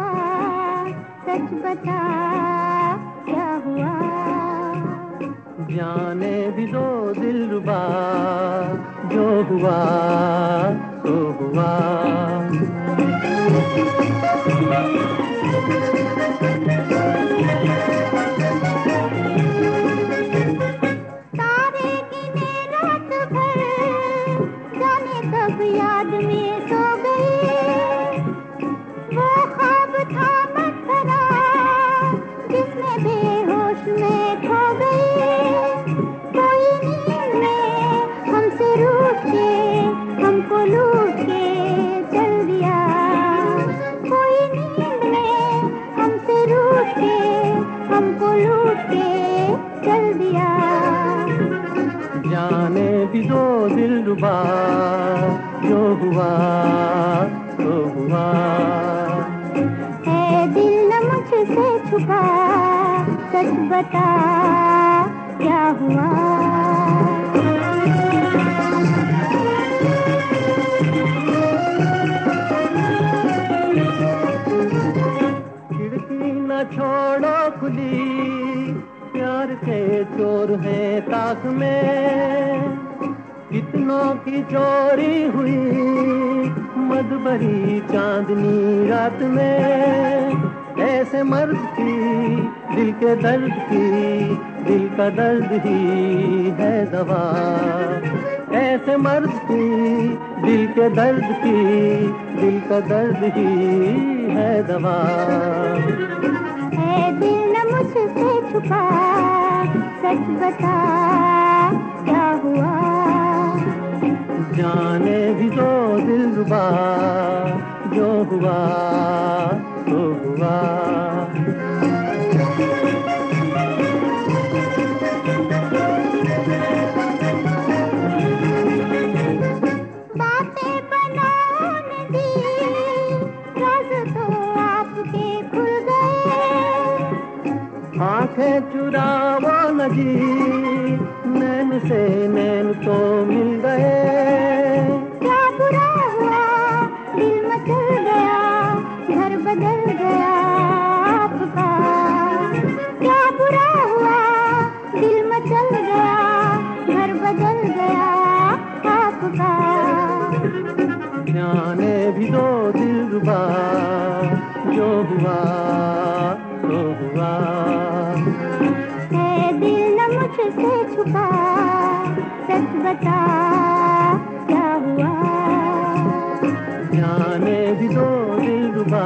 छुपा सच बता क्या हुआ? जाने भी दो दिल रुबा जो हुआ तो हुआ। भी दो दिल रुबा जो हुआ तो हुआ। है दिल न मुझसे छुपा सच बता क्या हुआ? के चोर है ताक में। कितनों की चोरी हुई मधुबरी चांदनी रात में। ऐसे मर्द की दिल के दर्द की, दिल का दर्द ही है दवा। ऐसे मर्द की दिल के दर्द की, दिल का दर्द ही है दवा। है दिल न मुझसे छुपा सच बता क्या हुआ? जाने भी दो दिल रुबा जो हुआ तो हुआ। आँखें चुरावो जी नैन से नैन तो मिल गए क्या बुरा हुआ? दिल मचल गया। घर बदल गया आपका। क्या बुरा हुआ? दिल मचल गया। घर बदल गया आपका। जाने भी दो दिल रुबा। जो हुआ तो हुआ। मुझसे छुपा सच बता क्या हुआ? जाने भी दो दिल रुबा